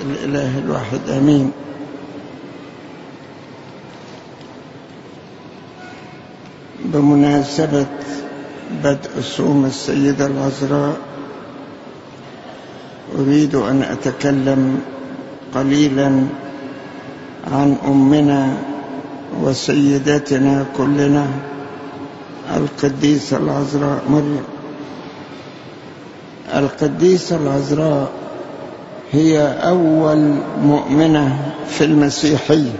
الإله الواحد أمين. بمناسبة بدء صوم السيدة العذراء أريد أن أتكلم قليلا عن أمنا وسيدتنا كلنا. القديسة العذراء مريم القديسة العذراء هي أول مؤمنة في المسيحية.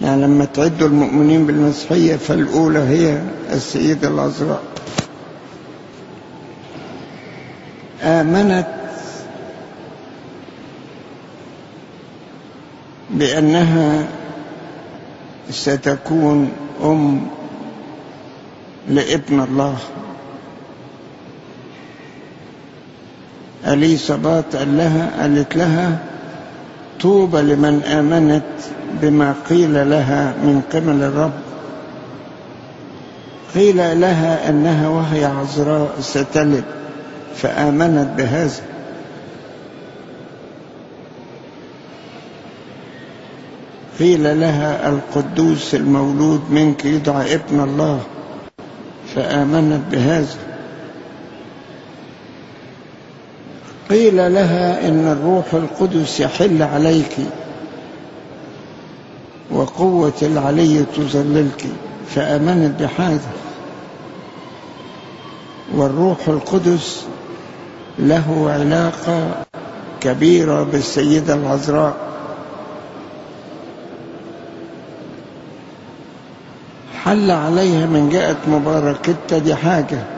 يعني لما تعدوا المؤمنين بالمسيحية فالأولى هي السيدة العذراء آمنت بأنها ستكون أم لابن الله. أليصابات قال لها قالت لها طوبى لمن آمنت بما قيل لها من قبل الرب. قيل لها أنها وهي عذراء ستلد فآمنت بهذا. قيل لها القدوس المولود منك يدعى ابن الله فآمنت بهذا. قيل لها إن الروح القدس يحل عليك وقوة العلي تظللك فآمنت بهذا والروح القدس له علاقة كبيرة بالسيدة العذراء. حل عليها من جهة مباركتها دي حاجة.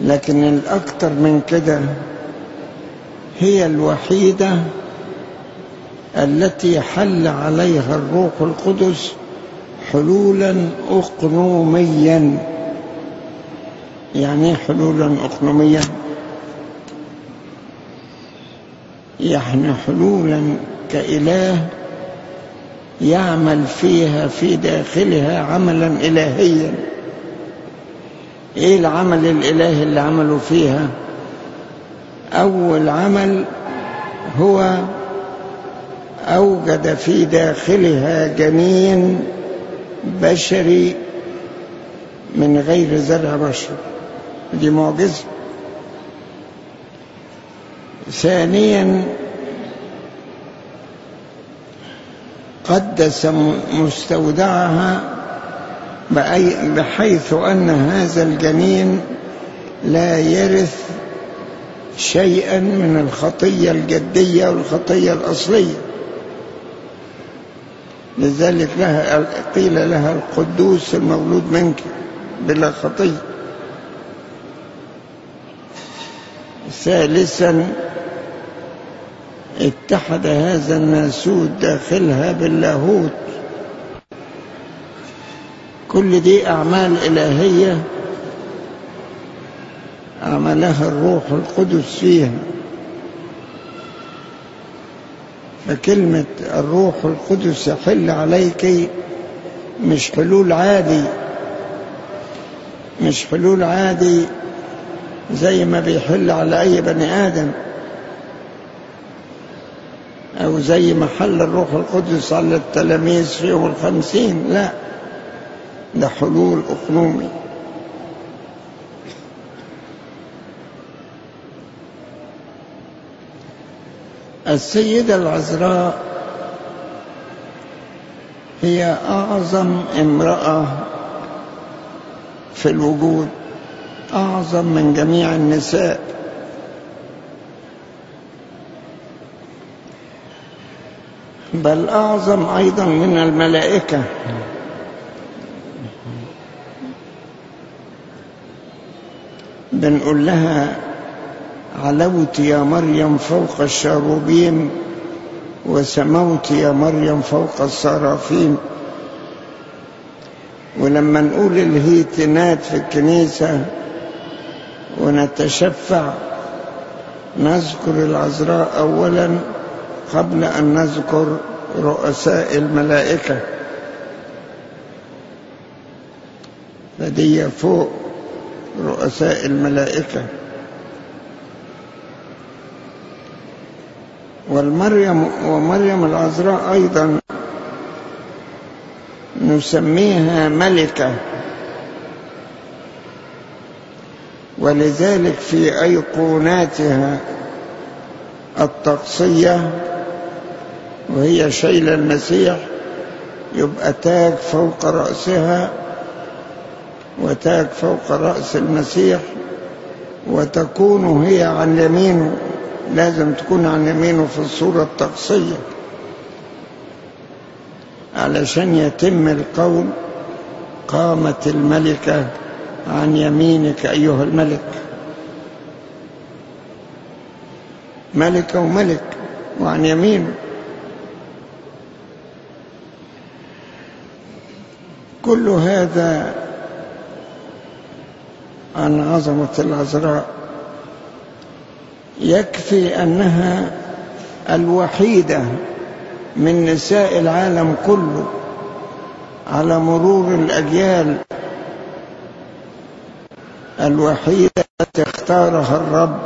لكن الأكثر من كده هي الوحيدة التي حل عليها الروح القدس حلولا أقنوميا. يعني حلولا أقنوميا؟ يعني حلولا كإله يعمل فيها في داخلها عملا إلهيا. إيه العمل الإلهي اللي عملوا فيها؟ أول عمل هو أوجد في داخلها جنين بشري من غير زرع بشر. دي معجزة. ثانيا قدس مستودعها بحيث أن هذا الجنين لا يرث شيئا من الخطية الجدية والخطية الأصلية. لذلك لها قيل لها القدوس المولود منك بلا خطية. ثالثا اتحد هذا الناسوت داخلها باللاهوت. كل دي أعمال إلهية عملها الروح القدس فيها. فكلمة الروح القدس يحل عليك مش حلول عادي مش حلول عادي زي ما بيحل على أي بني آدم أو زي ما حل الروح القدس على التلاميذ في يوم الخمسين لا. ده حلول أقنومي السيدة العذراء هي أعظم امرأة في الوجود أعظم من جميع النساء. بل أعظم أيضا من الملائكة. بنقول لها علوت يا مريم فوق الشاروبيم وسموت يا مريم فوق الصرافيم ولما نقول الهيتنات في الكنيسة ونتشفع نذكر العذراء أولا قبل أن نذكر رؤساء الملائكة. فدي فوق. رؤساء الملائكة. والمريم ومريم العذراء أيضا نسميها ملكة. ولذلك في أيقوناتها الطقسية وهي شيل المسيح يبقى تاج فوق رأسها وتاج فوق رأس المسيح وتكون هي عن يمينه لازم تكون عن يمينه في الصورة الطقسية. علشان يتم القول قامت الملكة عن يمينك أيها الملك. ملكة وملك وعن يمينه كل هذا عن عظمة العذراء يكفي أنها الوحيدة من نساء العالم كله على مرور الأجيال. الوحيدة التي اختارها الرب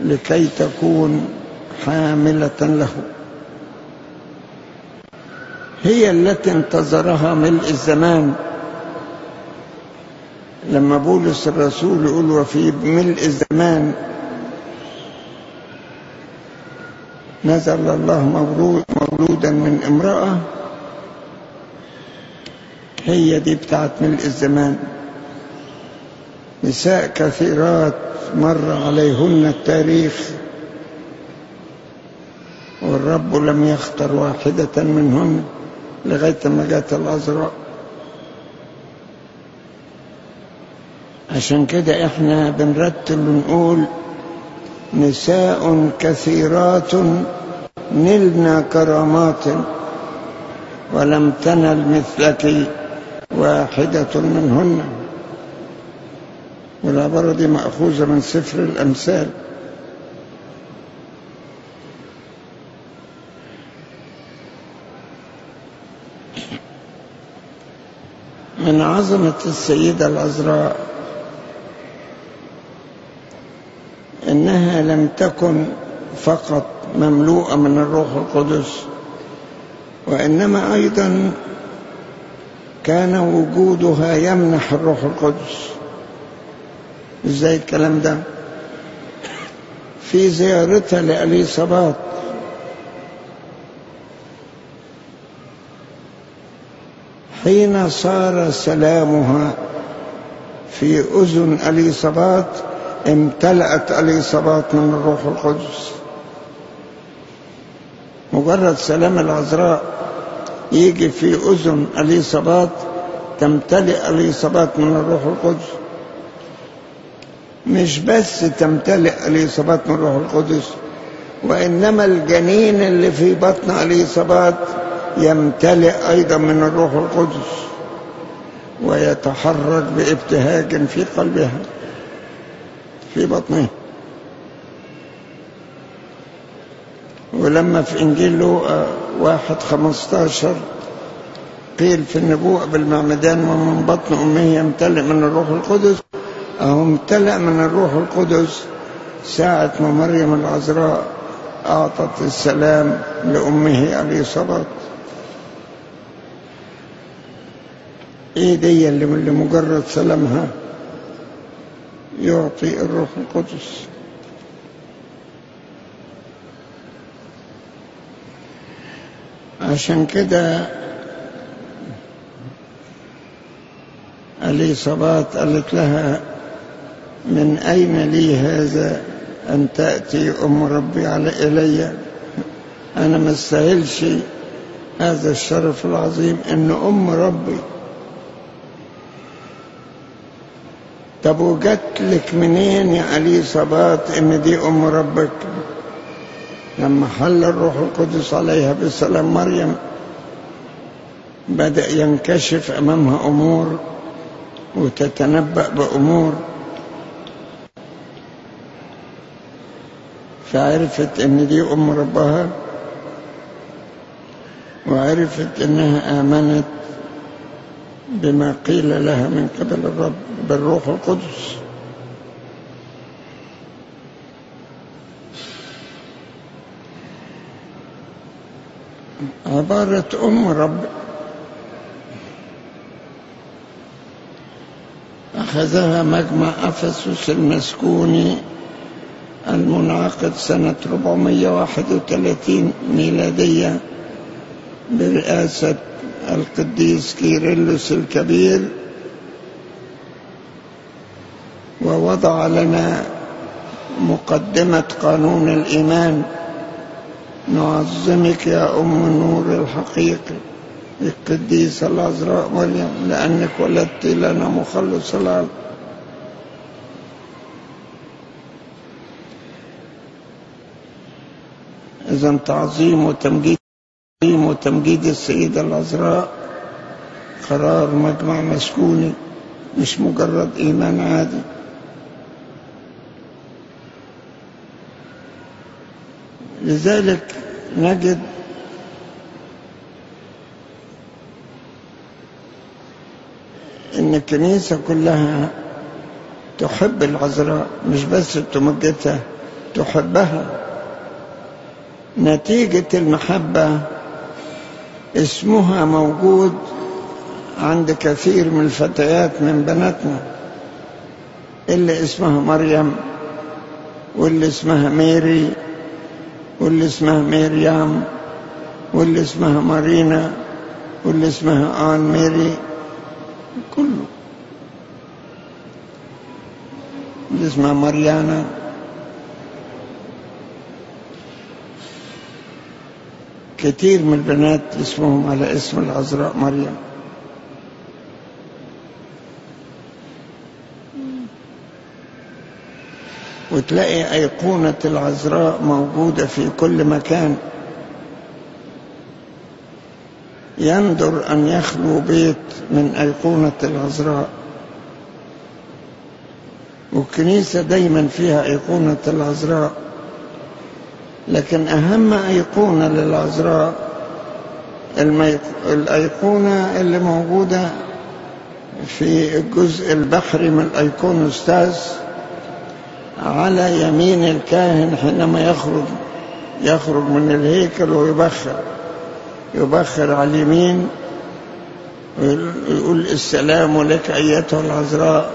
لكي تكون حاملة له. هي التي انتظرها ملء الزمان. لما بولس الرسول يقول وفي ملء الزمان نزل الله مولود مولودا من امرأة هي دي بتاعت ملء الزمان. نساء كثيرات مر عليهن التاريخ والرب لم يختر واحدة منهن لغاية ما جاءت العذراء عشان كده إحنا بنرتب ونقول نساء كثيرات نلنا كرامات ولم تنل مثلك واحدة منهن. والعبارة دي مأخوذة من سفر الأمثال. من عظمة السيدة العذراء لم تكن فقط مملوءة من الروح القدس وإنما أيضا كان وجودها يمنح الروح القدس. إزاي الكلام ده؟ في زيارتها لأليصابات حين صار سلامها في أذن أليصابات امتلأت أليصابات من الروح القدس. مجرد سلام العذراء يجي في أذن أليصابات تمتلئ أليصابات من الروح القدس. مش بس تمتلئ اليصابات من الروح القدس وإنما الجنين اللي في بطن اليصابات يمتلئ أيضا من الروح القدس ويتحرك بابتهاج في قلبها. في بطنها ولما في إنجيل لوقا واحد خمستاشر قيل في النبوء بالمعمدان ومن بطن أمه يمتلئ من الروح القدس. أهو امتلأ من الروح القدس. ساعة ما مريم العذراء أعطت السلام لأمه أليصابات إيه دي اللي لمجرد سلامها. يعطي الروح القدس. عشان كده أليصابات قالت لها من أين لي هذا أن تأتي أم ربي على إلي. أنا ما استاهلش هذا الشرف العظيم أن أم ربي طب وجت لك منين يا علي صبات إن دي أم ربك؟ لما حل الروح القدس عليها بسلام مريم بدأ ينكشف أمامها أمور وتتنبأ بأمور. فعرفت إن دي أم ربها وعرفت إنها آمنت. بما قيل لها من قبل الرب بالروح القدس. عبارة أم رب. أخذها مجمع أفسس المسكوني المنعقد سنة 431 ميلادية برئاسة القديس كيرلس الكبير ووضع لنا مقدمة قانون الإيمان. نعظمك يا أم النور الحقيقي القديسة العذراء مريم لأنك ولدت لنا مخلص العالم إذا تعظيم وتمجيد وتمجيد السيدة العذراء قرار مجمع مسكوني مش مجرد إيمان عادي. لذلك نجد إن الكنيسة كلها تحب العذراء مش بس تمجدها تحبها. نتيجة المحبة اسمها موجود عند كثير من الفتيات من بناتنا. اللي اسمها مريم واللي اسمها ميري واللي اسمها ميريام واللي اسمها مارينا واللي اسمها آن ميري. كله. اللي اسمها ماريانا. كثير من البنات اسمهم على اسم العذراء مريم. وتلاقي أيقونة العذراء موجودة في كل مكان. يندر أن يخلو بيت من أيقونة العذراء. والكنيسة دايما فيها أيقونة العذراء. لكن أهم أيقونة للعذراء الأيقونة اللي موجودة في الجزء البحري من الأيقونوستاس على يمين الكاهن حينما يخرج يخرج من الهيكل ويبخر يبخر على اليمين ويقول السلام لك أيتها العذراء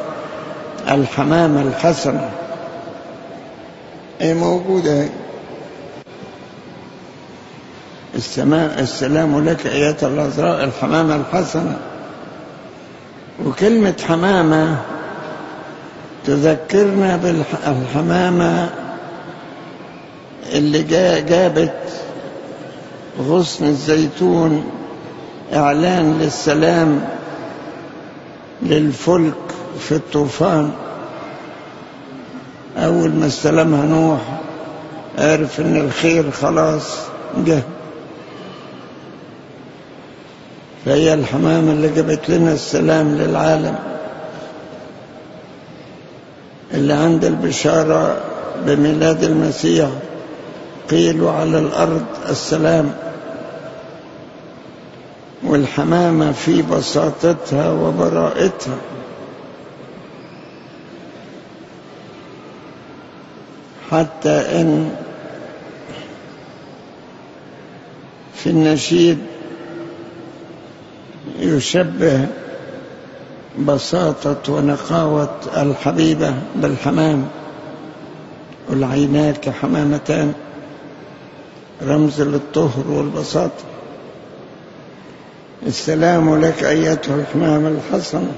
الحمامة الحسنة. أي موجودة هي؟ السلام لك أيتها العذراء الحمامة الحسنة. وكلمة حمامة تذكرنا بالحمامة اللي جابت غصن الزيتون إعلان للسلام للفلك في الطوفان. أول ما استلمها نوح عرف إن الخير خلاص جه. فهي الحمامة اللي جابت لنا السلام للعالم. اللي عند البشارة بميلاد المسيح قيل على الأرض السلام. والحمامة في بساطتها وبراءتها حتى إن في النشيد يشبه بساطة ونقاوة الحبيبة بالحمام والعيناك حمامتان رمز للطهر والبساطة السلام لك أيتها الحمام الحسنة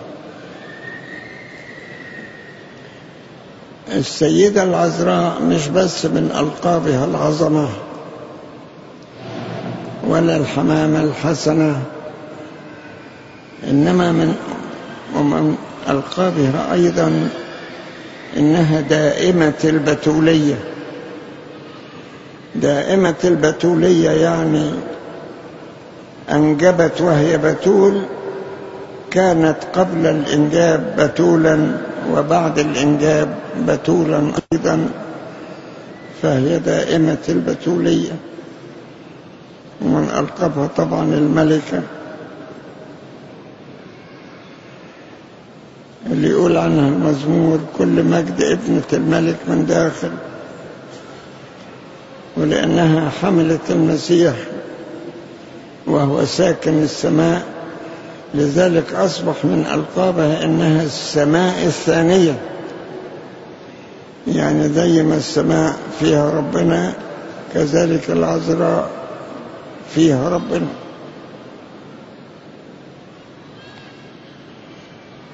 السيدة العذراء مش بس من ألقابها العظمة ولا الحمامة الحسنة إنما من ومن ألقابها أيضا إنها دائمة البتولية. دائمة البتولية يعني أنجبت وهي بتول كانت قبل الإنجاب بتولا وبعد الإنجاب بتولا أيضا فهي دائمة البتولية. ومن ألقبها طبعا الملكة. اللي يقول عنها المزمور كل مجد ابنة الملك من داخل. ولأنها حملت المسيح وهو ساكن السماء. لذلك أصبح من ألقابها إنها السماء الثانية. يعني زي ما السماء فيها ربنا كذلك العذراء فيها ربنا.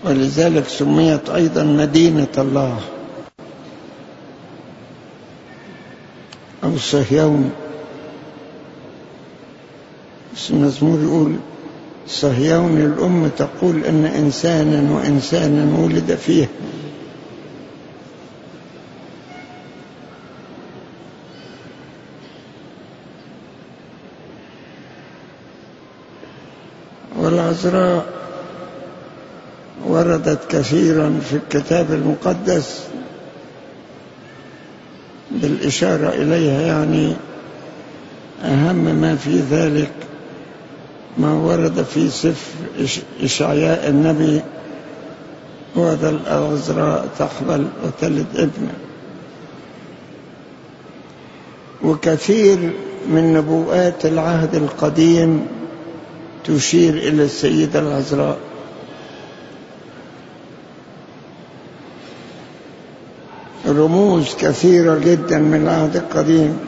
ولذلك سميت أيضا مدينة الله. أو صهيون المزمور يقول صهيون الأم تقول أن إنسانا وإنسانا ولد فيه. والعذراء وردت كثيرا في الكتاب المقدس بالإشارة إليها يعني أهم ما في ذلك ما ورد في سفر إشعياء النبي وذا العذراء تحبل وتلد ابنا وكثير من نبوءات العهد القديم تشير إلى السيدة العذراء رموز كثيرة جدا من العهد القديم.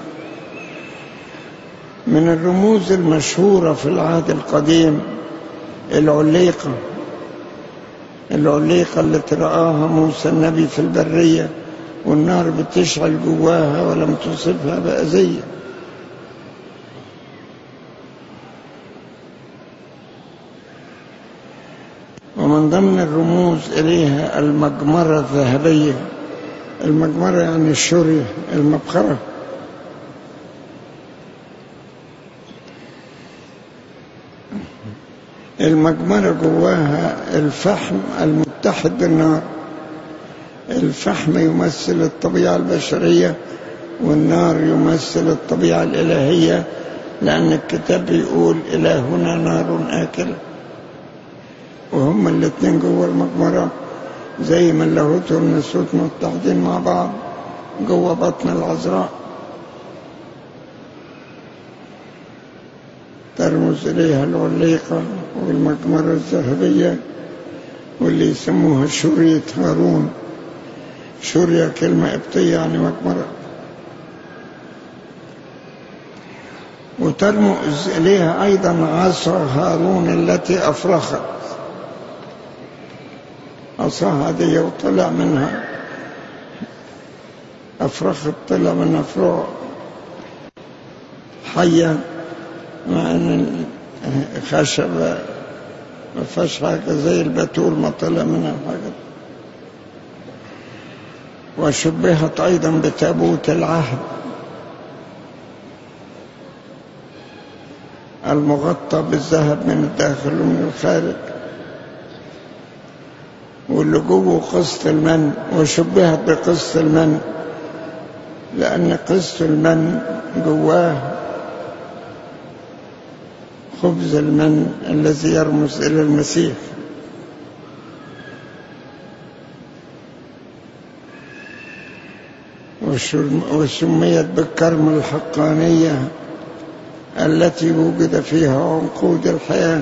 من الرموز المشهورة في العهد القديم العليقة العليقة اللي رآها موسى النبي في البرية والنار بتشعل جواها ولم تصبها بأذية. ومن ضمن الرموز إليها المجمرة الذهبية. المجمرة يعني الشورية المبخرة. المجمرة جواها الفحم المتحد بالنار. الفحم يمثل الطبيعة البشرية والنار يمثل الطبيعة الإلهية لأن الكتاب يقول إلهنا نار آكلة. وهم الاثنين جوه المجمرة زي ما اللاهوت والنسوت متحدين مع بعض جوه بطن العذراء. ترمز إليها العليقة والمجمرة الذهبية واللي يسموها شورية هارون. شورية كلمة قبطية يعني مجمرة وترمز إليها أيضا عصا هارون التي أفرخت. عصاها دي وطلع منها. أفرخت طلع منها فروع حية. مع أن خشبة ما حاجة زي البتول ما طلع منها حاجة. وشبهت أيضا بتابوت العهد. المغطى بالذهب من الداخل ومن الخارج. واللي جوه قسط المن وشبهت بقسط المن لأن قسط المن جواه خبز المن الذي يرمز إلى المسيح. وسميت بالكرم الحقانية التي وجد فيها عنقود الحياة.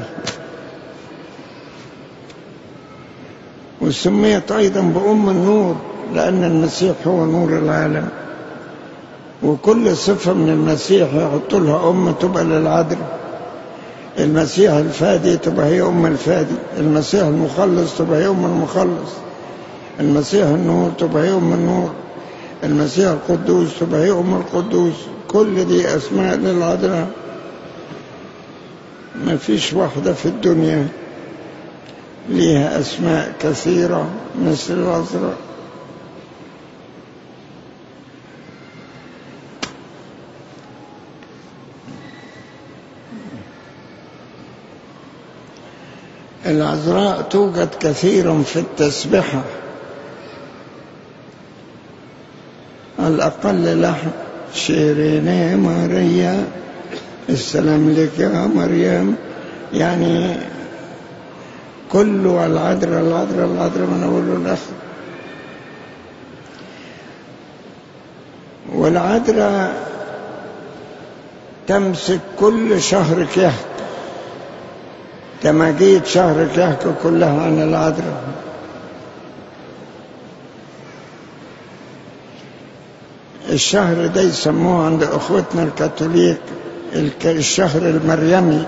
وسميت أيضا بأم النور لأن المسيح هو نور العالم. وكل صفة من المسيح يحط لها أم تبقى للعذراء المسيح الفادي تبقى هي أم الفادي. المسيح المخلص تبقى هي أم المخلص. المسيح النور تبقى هي أم النور. المسيح القدوس تبقى هي أم القدوس. كل دي أسماء للعذراء ما فيش واحدة في الدنيا ليها أسماء كثيرة مثل العذراء العذراء توجد كثيرا في التسبحة الأقل لحن شيرين ماريا السلام لك يا مريم. يعني كله العذراء العذراء العذراء من أول لآخر والعذراء تمسك كل شهر كهف تماجيد شهر كهك كلها عن العذراء الشهر ده يسموه عند أخوتنا الكاثوليك الشهر المريمي.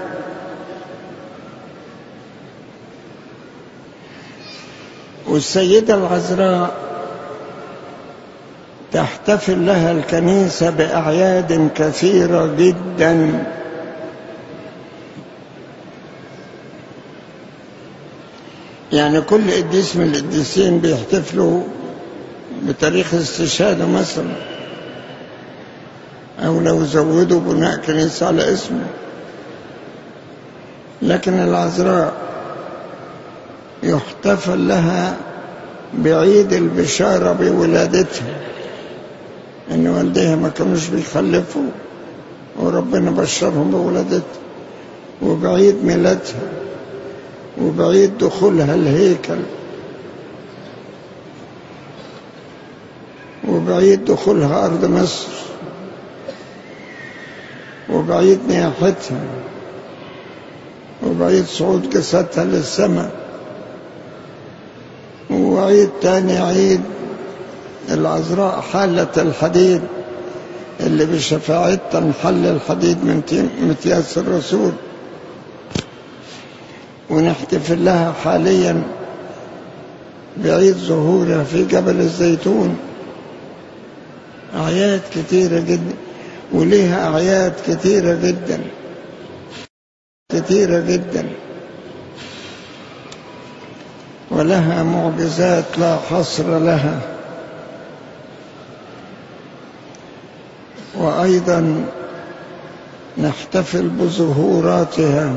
والسيدة العذراء تحتفل لها الكنيسة بأعياد كثيرة جدا. يعني كل قديس من القديسين بيحتفلوا بتاريخ استشهاده مثلا أو لو زودوا بناء كنيسة على اسمه. لكن العذراء يحتفل لها بعيد البشارة بولادتها إن والديها ما كانوش بيخلفوا وربنا بشرهم بولادتها وبعيد ميلادها وبعيد دخولها الهيكل وبعيد دخولها أرض مصر وبعيد نياحتها وبعيد صعود جسدها للسماء. وعيد تاني عيد العذراء حالة الحديد اللي بشفاعتها نحل الحديد من متياس الرسول. ونحتفل لها حاليا بعيد ظهورها في جبل الزيتون. أعياد كثيرة جدا وليها أعياد كثيرة جدا. كثيرة جدا. ولها معجزات لا حصر لها. وأيضا نحتفل بظهوراتها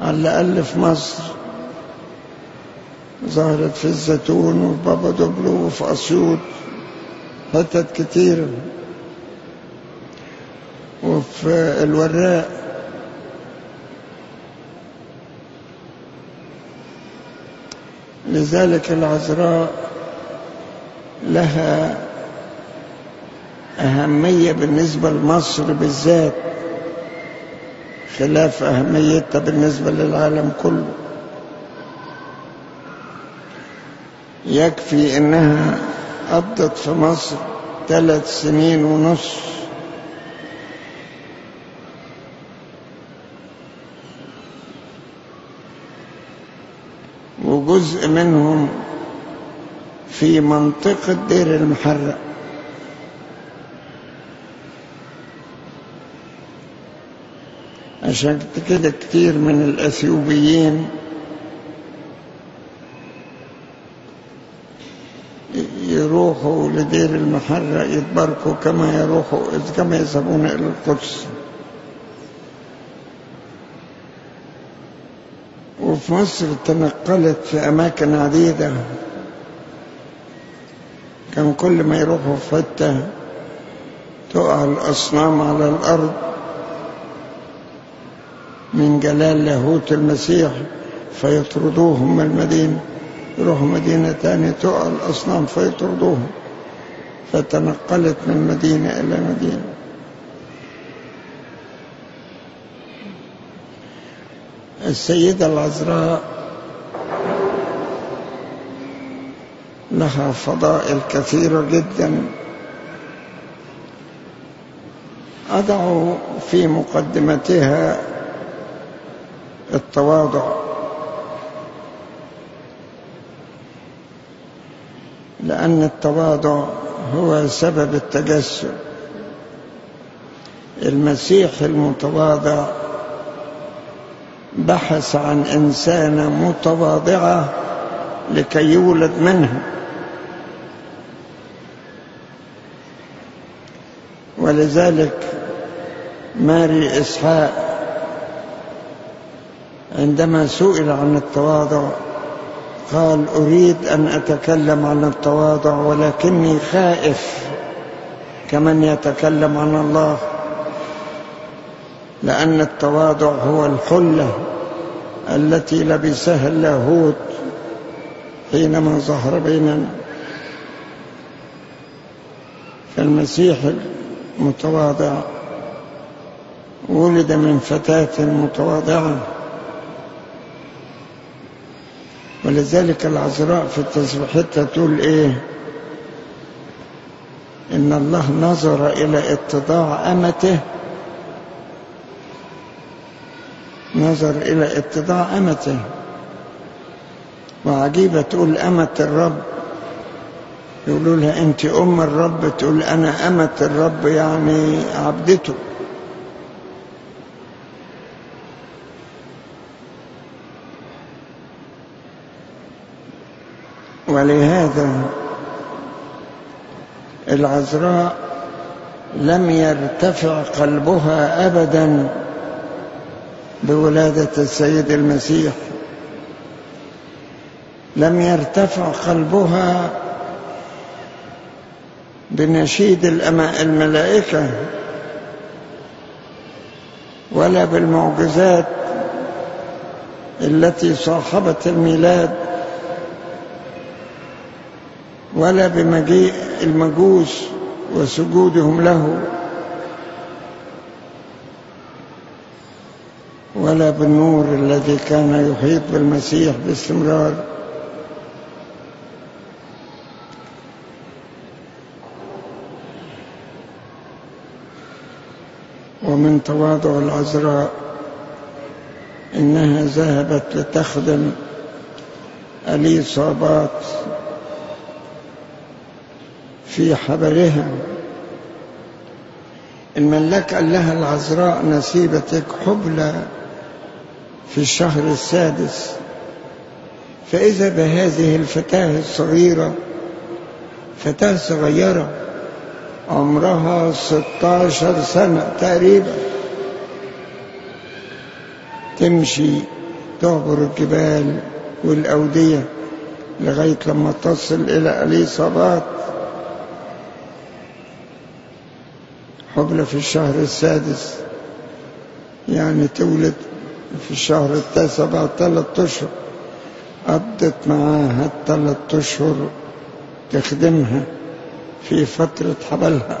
على الأقل في مصر. ظهرت في الزيتون وفي بابا دبلو وفي أسيوط حتت كتير وفي الوراق لذلك العذراء لها أهمية بالنسبة لمصر بالذات خلاف أهميتها بالنسبة للعالم كله. يكفي إنها قضت في مصر ثلاث سنين ونص. وجزء منهم في منطقة دير المحرق. عشان كده كتير من الأثيوبيين. يروحوا لدير المحرق يتباركوا كما يروحوا كما يذهبون إلى القدس. وفي مصر تنقلت في أماكن عديدة. كان كل ما يروحوا في حتة تقع الأصنام على الأرض. من جلال لاهوت المسيح فيطردوهم من المدينة يروحوا مدينة تانية تقع الأصنام فيطردوهم. فتنقلت من مدينة إلى مدينة. السيدة العذراء لها فضائل كثيرة جدا. أضع في مقدمتها التواضع. لأن التواضع هو سبب التجسد. المسيح المتواضع بحث عن إنسانة متواضعة لكي يولد منها ولذلك ماري إسحاق عندما سئل عن التواضع قال أريد أن أتكلم عن التواضع ولكني خائف كمن يتكلم عن الله. لأن التواضع هو الحلة التي لبسها اللاهوت حينما ظهر بيننا فالمسيح متواضع ولد من فتاة متواضعة. ولذلك العذراء في التسبيحات تقول إيه؟ إن الله نظر إلى اتضاع أمته نظر إلى اتضاع أمته. وعجيبة تقول أمة الرب. يقولوا لها أنت أم الرب تقول أنا أمة الرب يعني عبدته. ولهذا العذراء لم يرتفع قلبها أبدا. بولادة السيد المسيح. لم يرتفع قلبها بنشيد الملائكة ولا بالمعجزات التي صاحبت الميلاد ولا بمجيء المجوس وسجودهم له. ولا بالنور الذي كان يحيط بالمسيح باستمرار. ومن تواضع العذراء إنها ذهبت لتخدم أليصابات في حبلها الملاك قال لها العذراء نسيبتك حبلى في الشهر السادس. فإذا بهذه الفتاة الصغيرة فتاة صغيرة عمرها 16 سنة تقريبا تمشي تعبر الجبال والأودية لغاية لما تصل إلى أليصابات حبلى في الشهر السادس يعني تولد في الشهر التاسع بعد ثلاثة أشهر. قضت معاها الثلاثة أشهر تخدمها في فترة حبلها.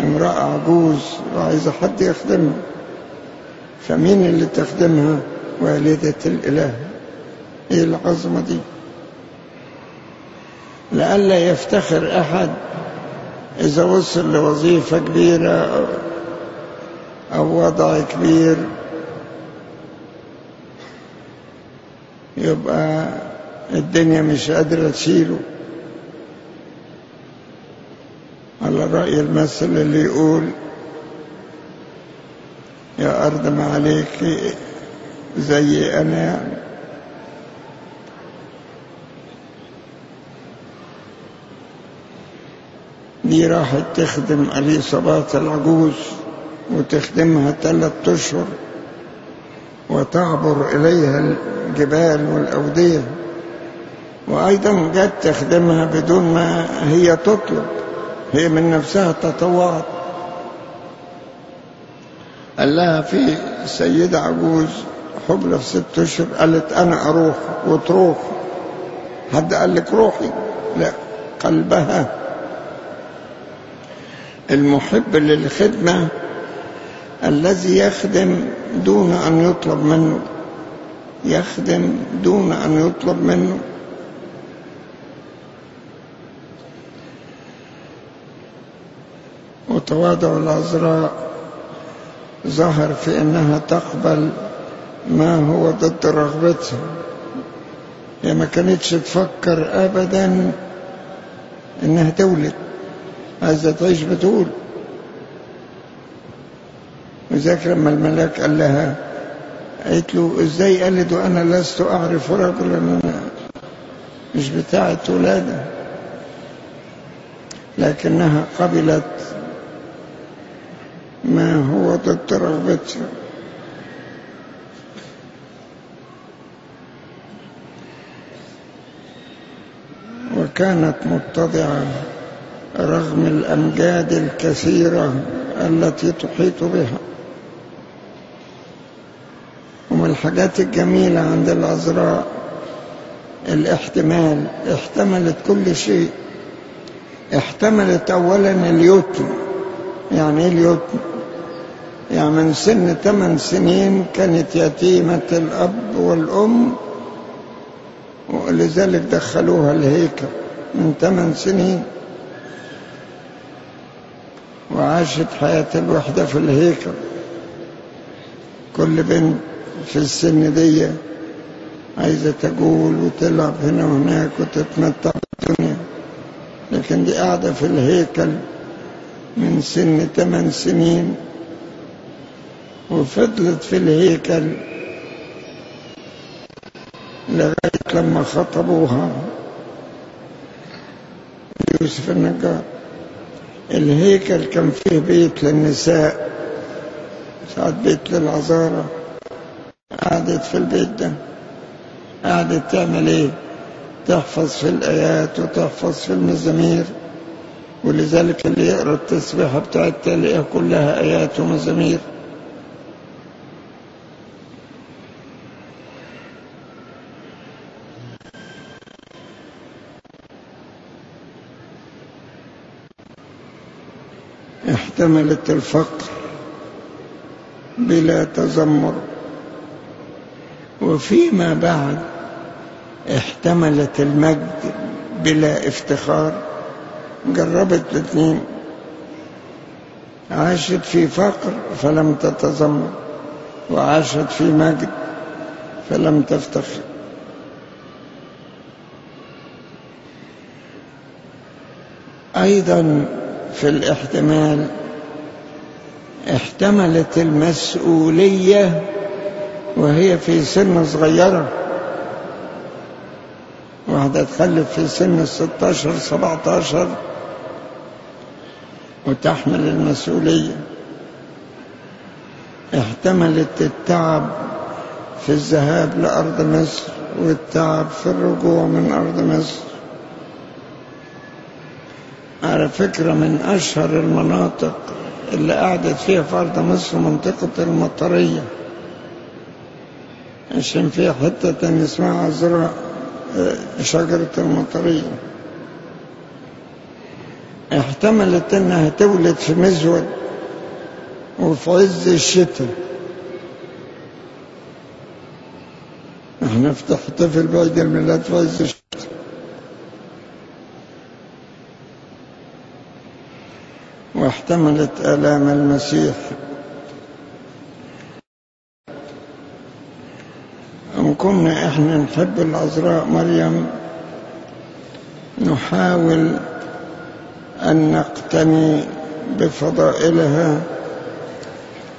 امرأة عجوز وعايزة حد يخدمها. فمين اللي تخدمها؟ والدة الإله. إيه العظمة دي؟ لئلا يفتخر أحد إذا وصل لوظيفة كبيرة أو وضع كبير. يبقى الدنيا مش قادرة تشيله. على رأي المثل اللي يقول يا أرض ما عليك زي أنا. دي راحت تخدم أليصابات العجوز وتخدمها ثلاثة أشهر. وتعبر إليها الجبال والأودية. وأيضا جت تخدمها بدون ما هي تطلب هي من نفسها تطوعت قال لها في سيدة عجوز حبلى في ست أشهر قالت أنا أروح وتروح. حد قال لك روحي؟ لا قلبها. المحب للخدمة الذي يخدم دون أن يطلب منه يخدم دون أن يطلب منه. وتواضع العذراء ظهر في أنها تقبل ما هو ضد رغبتها هي ما كانتش تفكر أبدا إنها تولد. عايزة تعيش بتقول. وذاك لما الملاك قال لها قالت له إزاي؟ قالت وأنا لست أعرف رجلا أنا مش بتاعة ولادة لكنها قبلت ما هو ضد رغبتها وكانت متضعة رغم الأمجاد الكثيرة التي تحيط بها. ومن الحاجات الجميلة عند العذراء الاحتمال احتملت كل شيء. احتملت أولا اليتم يعني إيه اليتم يعني من سن ثمان سنين كانت يتيمة الأب والأم ولذلك دخلوها الهيكل من ثمان سنين. وعاشت حياة الوحدة في الهيكل. كل بنت في السن دي عايزة تقول وتلعب هنا وهناك وتتمتع بالدنيا لكن دي قاعدة في الهيكل من سن ثمان سنين وفضلت في الهيكل لغاية لما خطبوها. يوسف النجار الهيكل كان فيه بيت للنساء ساعات بيت للعذارى قعدت في البيت ده. قعدت تعمل إيه؟ تحفظ في الآيات وتحفظ في المزامير. ولذلك اللي يقرأ التسبيحة بتاعت تلاقيها كلها آيات ومزامير. احتملت الفقر بلا تذمر. وفيما بعد احتملت المجد بلا افتخار. جربت الاثنين عاشت في فقر فلم تتذمر وعاشت في مجد فلم تفتخر. أيضا في الاحتمال احتملت المسؤولية وهي في سن صغيرة. واحدة تخلف في سن الستاشر سبعتاشر. وتحمل المسؤولية. احتملت التعب في الذهاب لأرض مصر والتعب في الرجوع من أرض مصر. على فكرة من أشهر المناطق اللي قعدت فيها في أرض مصر منطقة المطرية. عشان فيها حتة اسمها عذراء شجرة المطرية. احتملت إنها تولد في مزود وفي عز الشتاء. إحنا نحتفل بعيد الميلاد في عز الشتاء. واحتملت آلام المسيح إن كنا إحنا نحب العذراء مريم نحاول أن نقتني بفضائلها.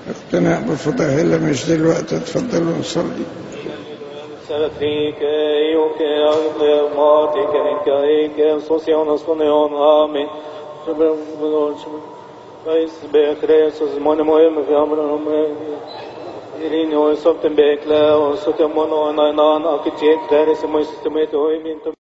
اقتناء بفضائلها مش دلوقتي تفضلوا نصلي. Irini hoy sob tembe ekle, hoy sob temono anainan, akit jet, dere se moy sisteme te hoy min